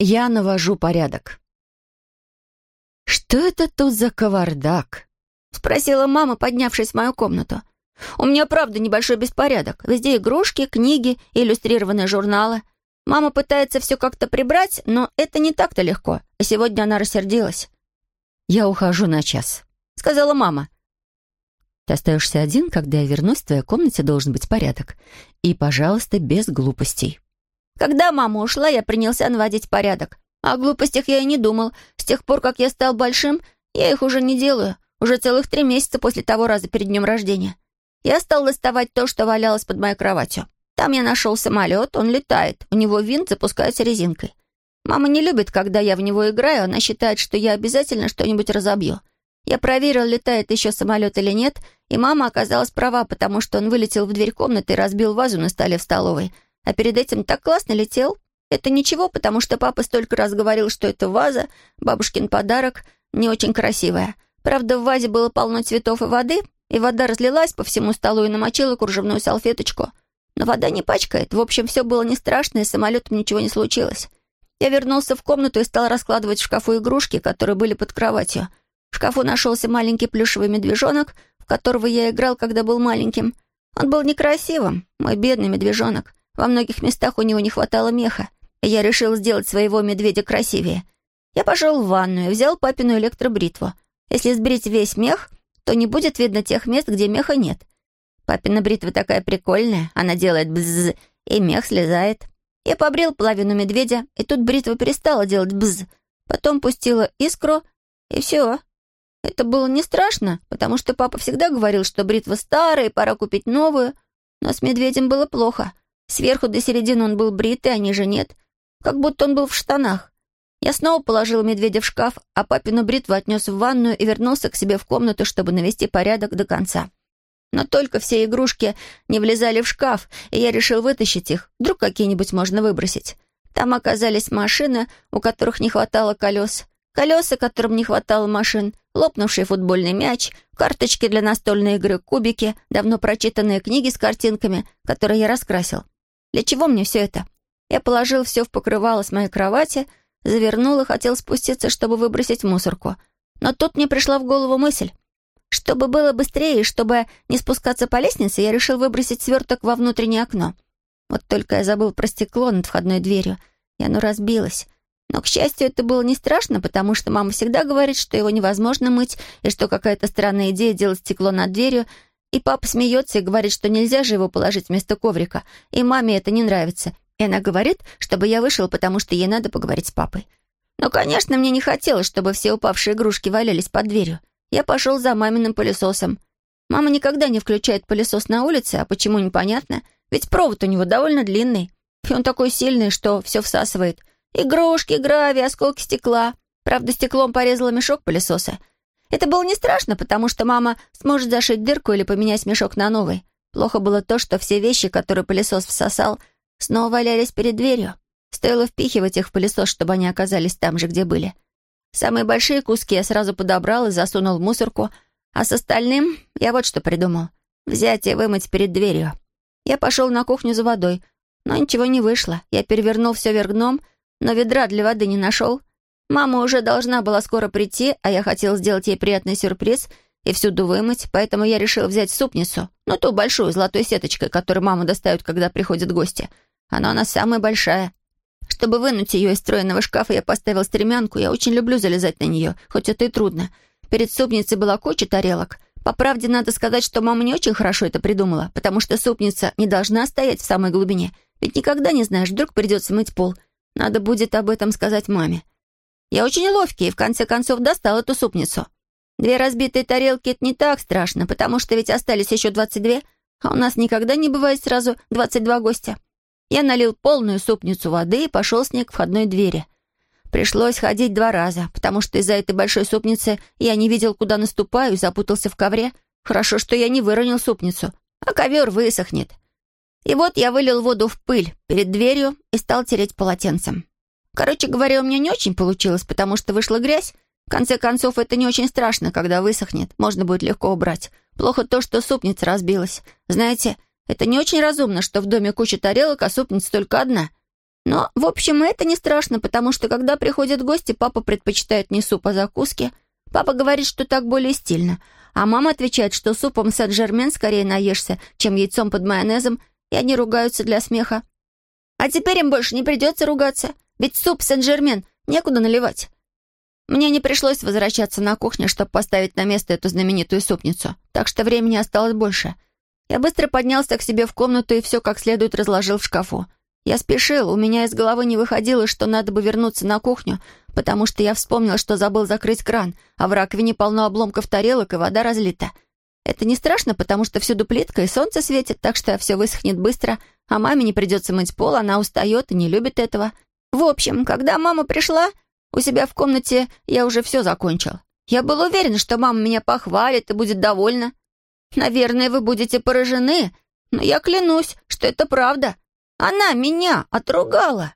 Я навожу порядок. «Что это тут за кавардак?» — спросила мама, поднявшись в мою комнату. «У меня, правда, небольшой беспорядок. Везде игрушки, книги, иллюстрированные журналы. Мама пытается все как-то прибрать, но это не так-то легко. И сегодня она рассердилась. «Я ухожу на час», — сказала мама. «Ты остаешься один, когда я вернусь, в твоей комнате должен быть порядок. И, пожалуйста, без глупостей». Когда мама ушла, я принялся наводить порядок. О глупостях я и не думал. С тех пор, как я стал большим, я их уже не делаю. Уже целых три месяца после того раза перед днем рождения. Я стал доставать то, что валялось под моей кроватью. Там я нашел самолет, он летает. У него винт запускается резинкой. Мама не любит, когда я в него играю, она считает, что я обязательно что-нибудь разобью. Я проверил, летает еще самолет или нет, и мама оказалась права, потому что он вылетел в дверь комнаты и разбил вазу на столе в столовой — а перед этим так классно летел. Это ничего, потому что папа столько раз говорил, что это ваза, бабушкин подарок, не очень красивая. Правда, в вазе было полно цветов и воды, и вода разлилась по всему столу и намочила кружевную салфеточку. Но вода не пачкает. В общем, все было не страшно, и с самолетом ничего не случилось. Я вернулся в комнату и стал раскладывать в шкафу игрушки, которые были под кроватью. В шкафу нашелся маленький плюшевый медвежонок, в которого я играл, когда был маленьким. Он был некрасивым, мой бедный медвежонок. Во многих местах у него не хватало меха, и я решил сделать своего медведя красивее. Я пошел в ванную и взял папину электробритву. Если сбрить весь мех, то не будет видно тех мест, где меха нет. Папина бритва такая прикольная, она делает бзз, и мех слезает. Я побрил половину медведя, и тут бритва перестала делать бзз. Потом пустила искру, и все. Это было не страшно, потому что папа всегда говорил, что бритва старая, и пора купить новую. Но с медведем было плохо. Сверху до середины он был бритый, а ниже нет. Как будто он был в штанах. Я снова положил медведя в шкаф, а папину бритву отнес в ванную и вернулся к себе в комнату, чтобы навести порядок до конца. Но только все игрушки не влезали в шкаф, и я решил вытащить их. Вдруг какие-нибудь можно выбросить. Там оказались машины, у которых не хватало колес, колеса, которым не хватало машин, лопнувший футбольный мяч, карточки для настольной игры, кубики, давно прочитанные книги с картинками, которые я раскрасил. Для чего мне все это? Я положил все в покрывало с моей кровати, завернул и хотел спуститься, чтобы выбросить мусорку. Но тут мне пришла в голову мысль. Чтобы было быстрее и чтобы не спускаться по лестнице, я решил выбросить сверток во внутреннее окно. Вот только я забыл про стекло над входной дверью, и оно разбилось. Но, к счастью, это было не страшно, потому что мама всегда говорит, что его невозможно мыть, и что какая-то странная идея делать стекло над дверью — и папа смеется и говорит, что нельзя же его положить вместо коврика. И маме это не нравится. И она говорит, чтобы я вышел, потому что ей надо поговорить с папой. Но, конечно, мне не хотелось, чтобы все упавшие игрушки валялись под дверью. Я пошел за маминым пылесосом. Мама никогда не включает пылесос на улице, а почему непонятно? Ведь провод у него довольно длинный. И он такой сильный, что все всасывает. Игрушки, гравий, осколки стекла. Правда, стеклом порезала мешок пылесоса. Это было не страшно, потому что мама сможет зашить дырку или поменять мешок на новый. Плохо было то, что все вещи, которые пылесос всосал, снова валялись перед дверью. Стоило впихивать их в пылесос, чтобы они оказались там же, где были. Самые большие куски я сразу подобрал и засунул в мусорку, а с остальным я вот что придумал. Взять и вымыть перед дверью. Я пошел на кухню за водой, но ничего не вышло. Я перевернул все вверх дном, но ведра для воды не нашел. Мама уже должна была скоро прийти, а я хотел сделать ей приятный сюрприз и всюду вымыть, поэтому я решил взять супницу, ну ту большую, золотой сеточкой, которую мама достает, когда приходят гости. Она у нас самая большая. Чтобы вынуть ее из стройного шкафа, я поставил стремянку. Я очень люблю залезать на нее, хоть это и трудно. Перед супницей была куча тарелок. По правде, надо сказать, что мама не очень хорошо это придумала, потому что супница не должна стоять в самой глубине. Ведь никогда не знаешь, вдруг придется мыть пол. Надо будет об этом сказать маме. Я очень ловкий и в конце концов достал эту супницу. Две разбитые тарелки — это не так страшно, потому что ведь остались еще двадцать две, а у нас никогда не бывает сразу двадцать два гостя. Я налил полную супницу воды и пошел с ней к входной двери. Пришлось ходить два раза, потому что из-за этой большой супницы я не видел, куда наступаю, и запутался в ковре. Хорошо, что я не выронил супницу, а ковер высохнет. И вот я вылил воду в пыль перед дверью и стал тереть полотенцем. Короче говоря, у меня не очень получилось, потому что вышла грязь. В конце концов, это не очень страшно, когда высохнет. Можно будет легко убрать. Плохо то, что супница разбилась. Знаете, это не очень разумно, что в доме куча тарелок, а супница только одна. Но, в общем, это не страшно, потому что, когда приходят гости, папа предпочитает не суп, а закуски. Папа говорит, что так более стильно. А мама отвечает, что супом сен-жермен скорее наешься, чем яйцом под майонезом, и они ругаются для смеха. А теперь им больше не придется ругаться, ведь суп сен-жермен некуда наливать. Мне не пришлось возвращаться на кухню, чтобы поставить на место эту знаменитую супницу, так что времени осталось больше. Я быстро поднялся к себе в комнату и все как следует разложил в шкафу. Я спешил, у меня из головы не выходило, что надо бы вернуться на кухню, потому что я вспомнил, что забыл закрыть кран, а в раковине полно обломков тарелок и вода разлита. Это не страшно, потому что всюду плитка и солнце светит, так что все высохнет быстро, а маме не придется мыть пол, она устает и не любит этого. В общем, когда мама пришла, у себя в комнате я уже все закончил. Я был уверен, что мама меня похвалит и будет довольна. Наверное, вы будете поражены, но я клянусь, что это правда. Она меня отругала.